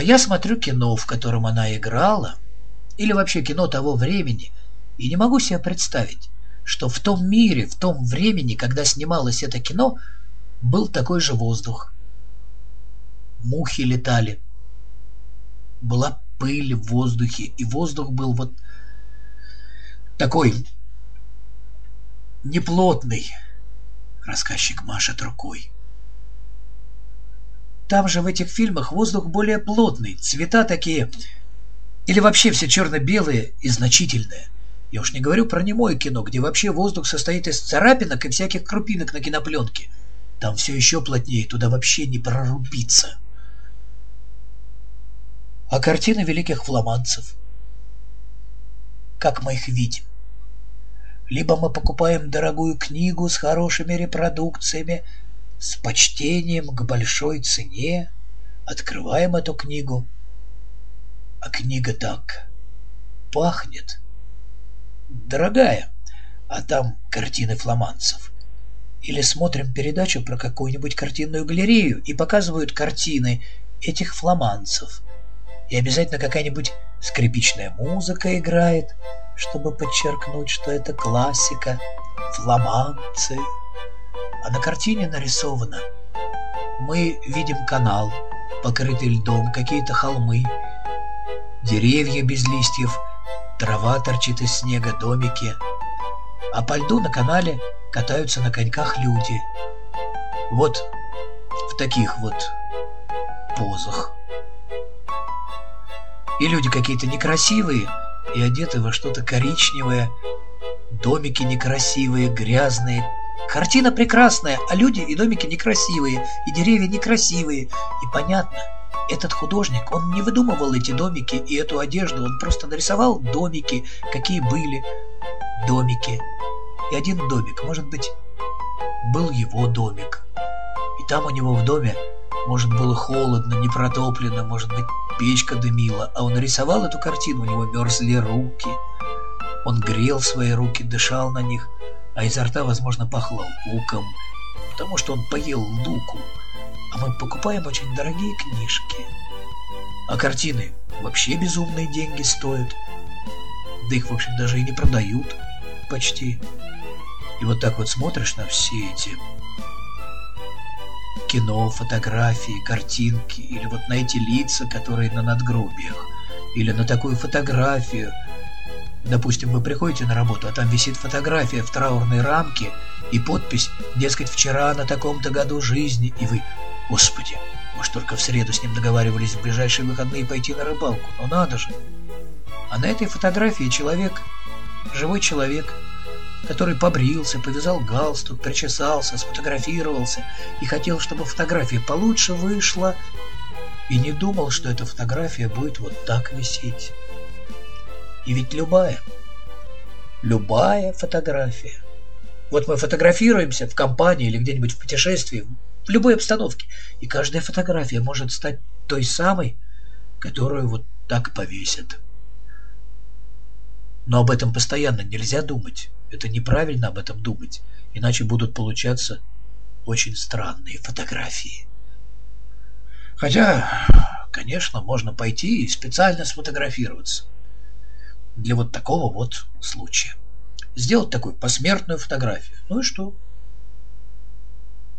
А я смотрю кино, в котором она играла, или вообще кино того времени, и не могу себе представить, что в том мире, в том времени, когда снималось это кино, был такой же воздух. Мухи летали. Была пыль в воздухе, и воздух был вот такой неплотный. Рассказчик машет рукой. Там же в этих фильмах воздух более плотный, цвета такие... Или вообще все черно-белые и значительные. Я уж не говорю про немое кино, где вообще воздух состоит из царапинок и всяких крупинок на кинопленке. Там все еще плотнее, туда вообще не прорубиться. А картины великих фламандцев? Как мы их видим? Либо мы покупаем дорогую книгу с хорошими репродукциями, с почтением к большой цене открываем эту книгу, а книга так пахнет. Дорогая, а там картины фламандцев. Или смотрим передачу про какую-нибудь картинную галерею и показывают картины этих фламандцев. И обязательно какая-нибудь скрипичная музыка играет, чтобы подчеркнуть, что это классика, фламандцы а на картине нарисовано. Мы видим канал, покрытый льдом, какие-то холмы, деревья без листьев, трава торчит из снега, домики. А по льду на канале катаются на коньках люди. Вот в таких вот позах. И люди какие-то некрасивые и одеты во что-то коричневое, домики некрасивые, грязные, Картина прекрасная, а люди и домики некрасивые, и деревья некрасивые. И понятно, этот художник, он не выдумывал эти домики и эту одежду, он просто нарисовал домики, какие были домики. И один домик, может быть, был его домик. И там у него в доме, может, было холодно, не протоплено, может быть, печка дымила, а он рисовал эту картину, у него мерзли руки. Он грел свои руки, дышал на них – а изо рта, возможно, пахло луком, потому что он поел луку, а мы покупаем очень дорогие книжки. А картины вообще безумные деньги стоят, да их, в общем, даже и не продают почти. И вот так вот смотришь на все эти кино, фотографии, картинки, или вот на эти лица, которые на надгробиях, или на такую фотографию – Допустим, вы приходите на работу, а там висит фотография в траурной рамке и подпись, дескать, вчера на таком-то году жизни, и вы, господи, мы ж только в среду с ним договаривались в ближайшие выходные пойти на рыбалку, ну надо же. А на этой фотографии человек, живой человек, который побрился, повязал галстук, причесался, сфотографировался и хотел, чтобы фотография получше вышла, и не думал, что эта фотография будет вот так висеть. И ведь любая, любая фотография. Вот мы фотографируемся в компании или где-нибудь в путешествии, в любой обстановке, и каждая фотография может стать той самой, которую вот так повесят. Но об этом постоянно нельзя думать. Это неправильно об этом думать, иначе будут получаться очень странные фотографии. Хотя, конечно, можно пойти и специально сфотографироваться для вот такого вот случая. Сделать такую посмертную фотографию. Ну и что?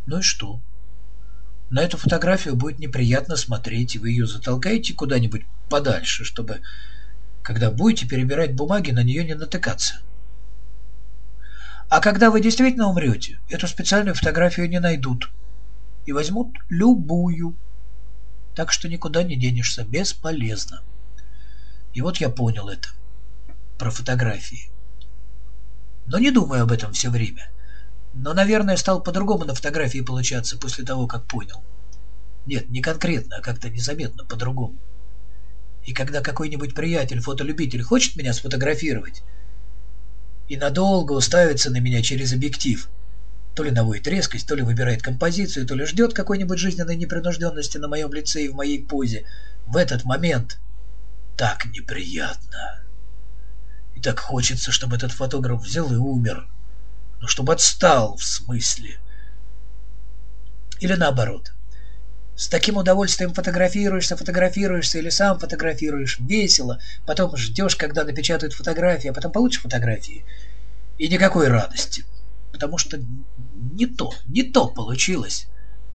Ну и что? На эту фотографию будет неприятно смотреть, и вы ее затолкаете куда-нибудь подальше, чтобы, когда будете перебирать бумаги, на нее не натыкаться. А когда вы действительно умрете, эту специальную фотографию не найдут и возьмут любую. Так что никуда не денешься, бесполезно. И вот я понял это про фотографии. Но не думаю об этом все время. Но, наверное, стал по-другому на фотографии получаться после того, как понял. Нет, не конкретно, а как-то незаметно по-другому. И когда какой-нибудь приятель, фотолюбитель хочет меня сфотографировать и надолго уставится на меня через объектив, то ли наводит резкость, то ли выбирает композицию, то ли ждет какой-нибудь жизненной непринужденности на моем лице и в моей позе, в этот момент так неприятно. Так хочется, чтобы этот фотограф взял и умер. Ну, чтобы отстал, в смысле. Или наоборот. С таким удовольствием фотографируешься, фотографируешься или сам фотографируешь. Весело. Потом ждешь, когда напечатают фотографии, а потом получишь фотографии. И никакой радости. Потому что не то, не то получилось.